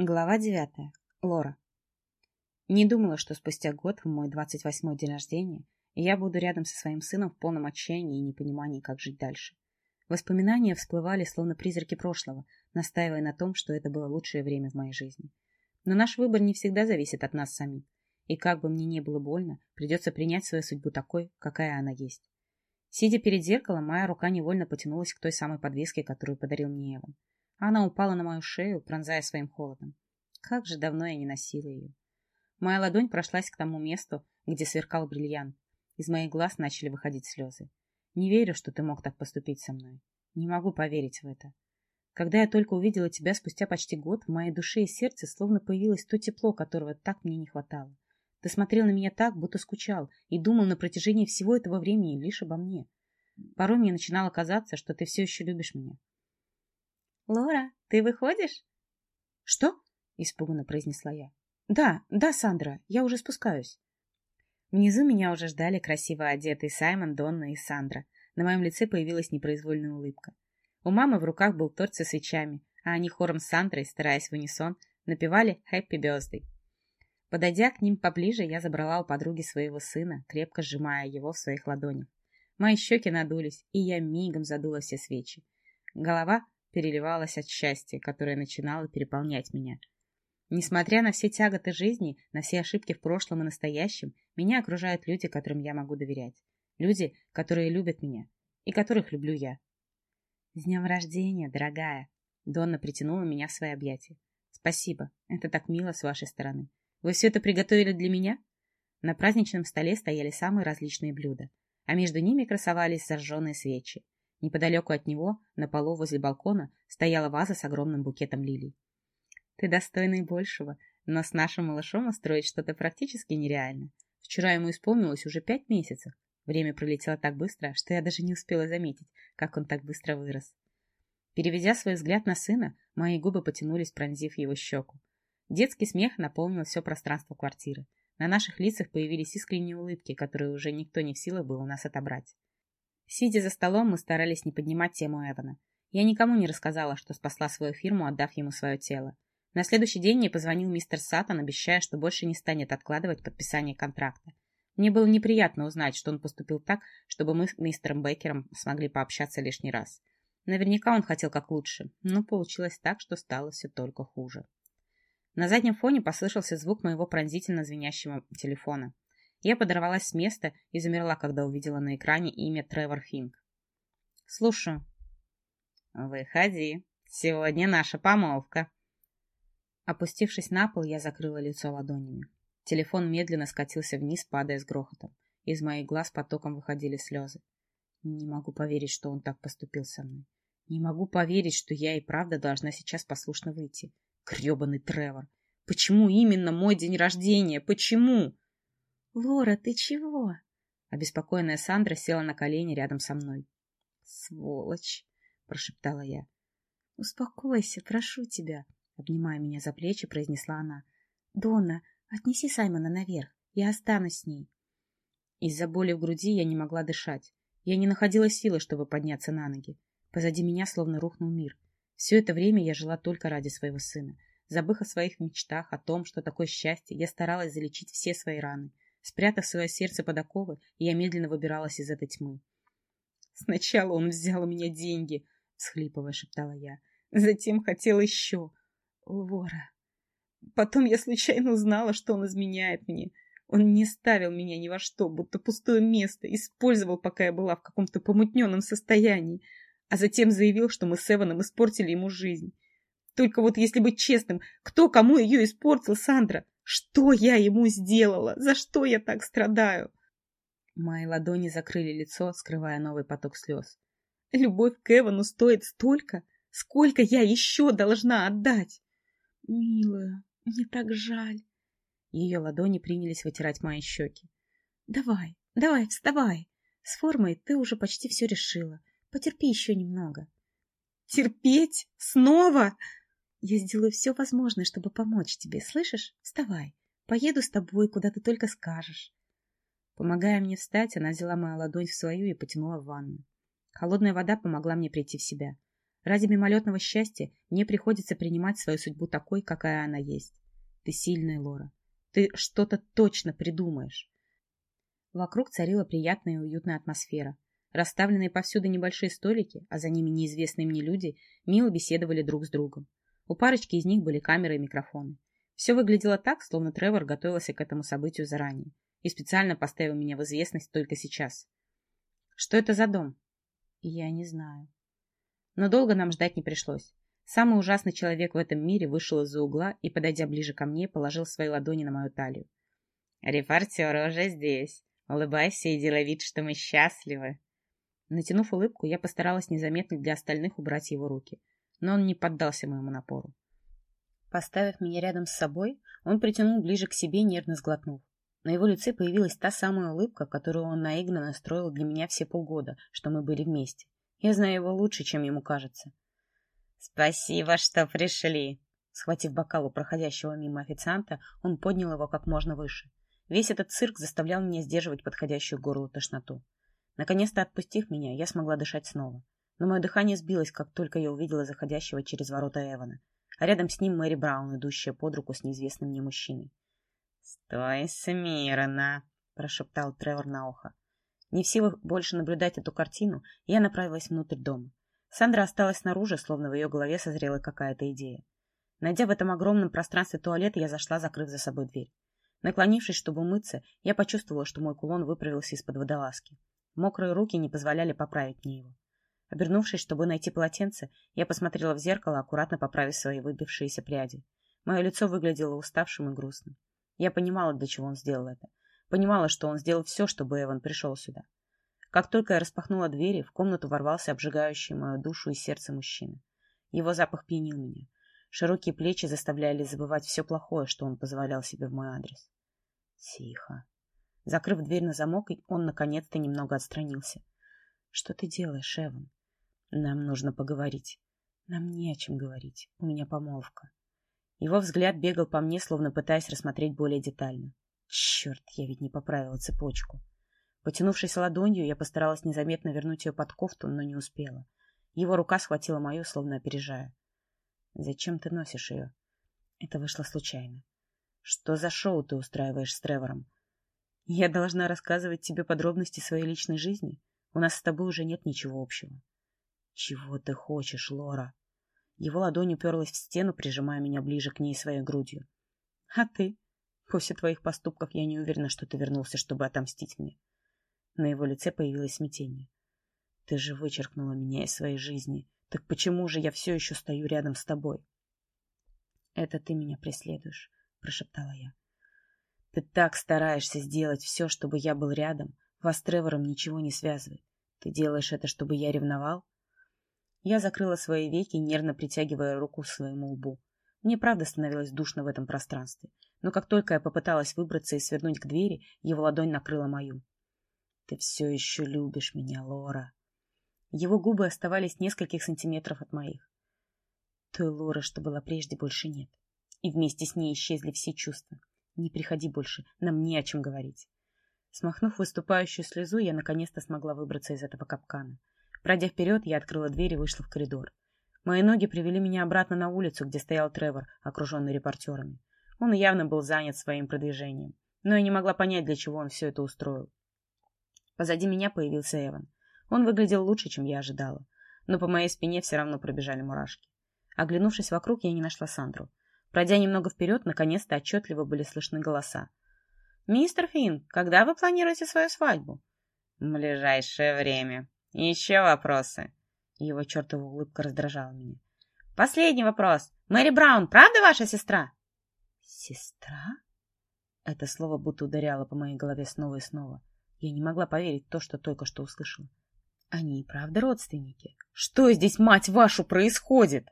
Глава девятая. Лора. Не думала, что спустя год, в мой 28-й день рождения, я буду рядом со своим сыном в полном отчаянии и непонимании, как жить дальше. Воспоминания всплывали, словно призраки прошлого, настаивая на том, что это было лучшее время в моей жизни. Но наш выбор не всегда зависит от нас самих. И как бы мне не было больно, придется принять свою судьбу такой, какая она есть. Сидя перед зеркалом, моя рука невольно потянулась к той самой подвеске, которую подарил мне Эван. Она упала на мою шею, пронзая своим холодом. Как же давно я не носила ее. Моя ладонь прошлась к тому месту, где сверкал бриллиант. Из моих глаз начали выходить слезы. Не верю, что ты мог так поступить со мной. Не могу поверить в это. Когда я только увидела тебя спустя почти год, в моей душе и сердце словно появилось то тепло, которого так мне не хватало. Ты смотрел на меня так, будто скучал, и думал на протяжении всего этого времени лишь обо мне. Порой мне начинало казаться, что ты все еще любишь меня. «Лора, ты выходишь?» «Что?» — испуганно произнесла я. «Да, да, Сандра, я уже спускаюсь». Внизу меня уже ждали красиво одетый Саймон, Донна и Сандра. На моем лице появилась непроизвольная улыбка. У мамы в руках был торт со свечами, а они хором с Сандрой, стараясь в унисон, напевали «Happy Birthday». Подойдя к ним поближе, я забрала у подруги своего сына, крепко сжимая его в своих ладонях. Мои щеки надулись, и я мигом задула все свечи. Голова переливалась от счастья, которое начинало переполнять меня. Несмотря на все тяготы жизни, на все ошибки в прошлом и настоящем, меня окружают люди, которым я могу доверять. Люди, которые любят меня и которых люблю я. «С днем рождения, дорогая!» Донна притянула меня в свои объятия. «Спасибо, это так мило с вашей стороны. Вы все это приготовили для меня?» На праздничном столе стояли самые различные блюда, а между ними красовались зажженные свечи. Неподалеку от него, на полу возле балкона, стояла ваза с огромным букетом лилий. «Ты достойный большего, но с нашим малышом устроить что-то практически нереально. Вчера ему исполнилось уже пять месяцев. Время пролетело так быстро, что я даже не успела заметить, как он так быстро вырос». Переведя свой взгляд на сына, мои губы потянулись, пронзив его щеку. Детский смех наполнил все пространство квартиры. На наших лицах появились искренние улыбки, которые уже никто не в силах был у нас отобрать. Сидя за столом, мы старались не поднимать тему Эвана. Я никому не рассказала, что спасла свою фирму, отдав ему свое тело. На следующий день мне позвонил мистер Саттон, обещая, что больше не станет откладывать подписание контракта. Мне было неприятно узнать, что он поступил так, чтобы мы с мистером Бейкером смогли пообщаться лишний раз. Наверняка он хотел как лучше, но получилось так, что стало все только хуже. На заднем фоне послышался звук моего пронзительно звенящего телефона. Я подорвалась с места и замерла, когда увидела на экране имя Тревор Финк. «Слушаю». «Выходи. Сегодня наша помолвка». Опустившись на пол, я закрыла лицо ладонями. Телефон медленно скатился вниз, падая с грохотом. Из моих глаз потоком выходили слезы. Не могу поверить, что он так поступил со мной. Не могу поверить, что я и правда должна сейчас послушно выйти. Гребаный Тревор. Почему именно мой день рождения? Почему? «Лора, ты чего?» Обеспокоенная Сандра села на колени рядом со мной. «Сволочь!» — прошептала я. «Успокойся, прошу тебя», — обнимая меня за плечи, произнесла она. «Донна, отнеси Саймона наверх, я останусь с ней». Из-за боли в груди я не могла дышать. Я не находила силы, чтобы подняться на ноги. Позади меня словно рухнул мир. Все это время я жила только ради своего сына. Забыв о своих мечтах, о том, что такое счастье, я старалась залечить все свои раны — Спрятав свое сердце под оковы, я медленно выбиралась из этой тьмы. «Сначала он взял у меня деньги», — схлипывая шептала я. «Затем хотел еще. Лора. Потом я случайно узнала, что он изменяет мне. Он не ставил меня ни во что, будто пустое место, использовал, пока я была в каком-то помутненном состоянии, а затем заявил, что мы с Эваном испортили ему жизнь. Только вот если быть честным, кто кому ее испортил, Сандра? Что я ему сделала? За что я так страдаю? Мои ладони закрыли лицо, скрывая новый поток слез. Любовь к Эвану стоит столько, сколько я еще должна отдать. Милая, мне так жаль. Ее ладони принялись вытирать мои щеки. Давай, давай, вставай. С формой ты уже почти все решила. Потерпи еще немного. Терпеть? Снова? Я сделаю все возможное, чтобы помочь тебе, слышишь? Вставай. Поеду с тобой, куда ты только скажешь. Помогая мне встать, она взяла мою ладонь в свою и потянула в ванну. Холодная вода помогла мне прийти в себя. Ради мимолетного счастья мне приходится принимать свою судьбу такой, какая она есть. Ты сильная, Лора. Ты что-то точно придумаешь. Вокруг царила приятная и уютная атмосфера. Расставленные повсюду небольшие столики, а за ними неизвестные мне люди, мило беседовали друг с другом. У парочки из них были камеры и микрофоны. Все выглядело так, словно Тревор готовился к этому событию заранее и специально поставил меня в известность только сейчас. Что это за дом? Я не знаю. Но долго нам ждать не пришлось. Самый ужасный человек в этом мире вышел из-за угла и, подойдя ближе ко мне, положил свои ладони на мою талию. «Репортеры уже здесь. Улыбайся и делай вид, что мы счастливы». Натянув улыбку, я постаралась незаметно для остальных убрать его руки, но он не поддался моему напору. Поставив меня рядом с собой, он притянул ближе к себе, нервно сглотнув. На его лице появилась та самая улыбка, которую он наигранно строил для меня все полгода, что мы были вместе. Я знаю его лучше, чем ему кажется. «Спасибо, что пришли!» Схватив бокал у проходящего мимо официанта, он поднял его как можно выше. Весь этот цирк заставлял меня сдерживать подходящую горлу тошноту. Наконец-то отпустив меня, я смогла дышать снова. Но мое дыхание сбилось, как только я увидела заходящего через ворота Эвана, а рядом с ним Мэри Браун, идущая под руку с неизвестным мне мужчиной. «Стой смирно!» — прошептал Тревор на ухо. Не в силах больше наблюдать эту картину, я направилась внутрь дома. Сандра осталась снаружи, словно в ее голове созрела какая-то идея. Найдя в этом огромном пространстве туалет, я зашла, закрыв за собой дверь. Наклонившись, чтобы умыться, я почувствовала, что мой кулон выправился из-под водолазки. Мокрые руки не позволяли поправить мне его. Обернувшись, чтобы найти полотенце, я посмотрела в зеркало, аккуратно поправив свои выбившиеся пряди. Мое лицо выглядело уставшим и грустным. Я понимала, для чего он сделал это. Понимала, что он сделал все, чтобы Эван пришел сюда. Как только я распахнула двери, в комнату ворвался обжигающий мою душу и сердце мужчина. Его запах пьянил меня. Широкие плечи заставляли забывать все плохое, что он позволял себе в мой адрес. Тихо. Закрыв дверь на замок, он наконец-то немного отстранился. — Что ты делаешь, Эван? — Нам нужно поговорить. — Нам не о чем говорить. У меня помолвка. Его взгляд бегал по мне, словно пытаясь рассмотреть более детально. Черт, я ведь не поправила цепочку. Потянувшись ладонью, я постаралась незаметно вернуть ее под кофту, но не успела. Его рука схватила мою, словно опережая. «Зачем ты носишь ее?» Это вышло случайно. «Что за шоу ты устраиваешь с Тревором?» «Я должна рассказывать тебе подробности своей личной жизни? У нас с тобой уже нет ничего общего». «Чего ты хочешь, Лора?» Его ладонь уперлась в стену, прижимая меня ближе к ней своей грудью. «А ты? После твоих поступков я не уверена, что ты вернулся, чтобы отомстить мне». На его лице появилось смятение. «Ты же вычеркнула меня из своей жизни. Так почему же я все еще стою рядом с тобой?» «Это ты меня преследуешь», — прошептала я. «Ты так стараешься сделать все, чтобы я был рядом. Вас с Тревором ничего не связывает. Ты делаешь это, чтобы я ревновал?» Я закрыла свои веки, нервно притягивая руку к своему лбу. Мне правда становилось душно в этом пространстве. Но как только я попыталась выбраться и свернуть к двери, его ладонь накрыла мою. «Ты все еще любишь меня, Лора». Его губы оставались нескольких сантиметров от моих. Той Лора, что была прежде, больше нет. И вместе с ней исчезли все чувства. Не приходи больше, нам не о чем говорить. Смахнув выступающую слезу, я наконец-то смогла выбраться из этого капкана. Пройдя вперед, я открыла дверь и вышла в коридор. Мои ноги привели меня обратно на улицу, где стоял Тревор, окруженный репортерами. Он явно был занят своим продвижением, но я не могла понять, для чего он все это устроил. Позади меня появился Эван. Он выглядел лучше, чем я ожидала, но по моей спине все равно пробежали мурашки. Оглянувшись вокруг, я не нашла Сандру. Пройдя немного вперед, наконец-то отчетливо были слышны голоса. «Мистер Финн, когда вы планируете свою свадьбу?» «В ближайшее время», еще вопросы? Его чертова улыбка раздражала меня. Последний вопрос. Мэри Браун, правда ваша сестра? Сестра? Это слово будто ударяло по моей голове снова и снова. Я не могла поверить в то, что только что услышала. Они и правда родственники. Что здесь, мать вашу, происходит?